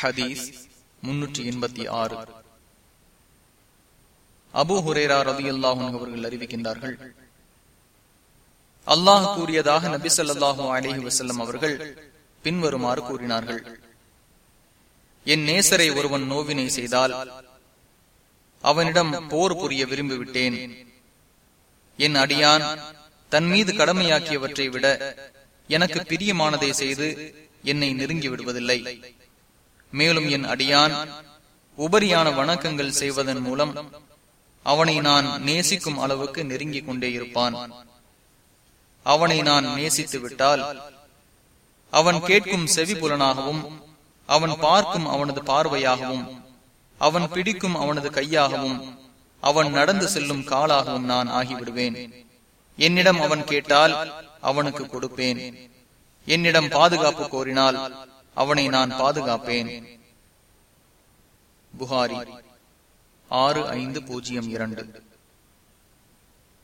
ஹதீஸ் முன்னூற்றி எண்பத்தி ஆறு. அபு ஹுரேரா ரவி அல்லாஹும் அவர்கள் அறிவிக்கின்றார்கள் அல்லாஹ் கூறியதாக நபி சொல்லாஹு அலஹி வசல்லம் அவர்கள் பின்வருமாறு கூறினார்கள். என் நேசரை ஒருவன் நோவினை செய்தால் அவனிடம் போர் புரிய விரும்பிவிட்டேன். என் அடியான் தன் மீது கடமையாக்கியவற்றை விட எனக்கு பிரியமானதை செய்து என்னை நெருங்கி விடுவதில்லை. மேலும் என் அடியான் உபரியான வணக்கங்கள் செய்வதன் மூலம் அவனை நான் நேசிக்கும் அளவுக்கு நெருங்கிக் கொண்டே இருப்பான். அவனை நான் நேசித்து விட்டால் அவன் கேட்கும் செவி புலனாகவும் அவன் பார்க்கும் அவனது பார்வையாகவும் அவன் பிடிக்கும் அவனது கையாகவும் அவன் நடந்து செல்லும் காலாகவும் நான் ஆகிவிடுவேன். என்னிடம் அவன் கேட்டால் அவனுக்கு கொடுப்பேன். என்னிடம் பாதுகாப்பு கோரினால் அவனை நான் பாதுகாப்பேன். புகாரி ஆறு ஐந்து பூஜ்ஜியம் இரண்டு.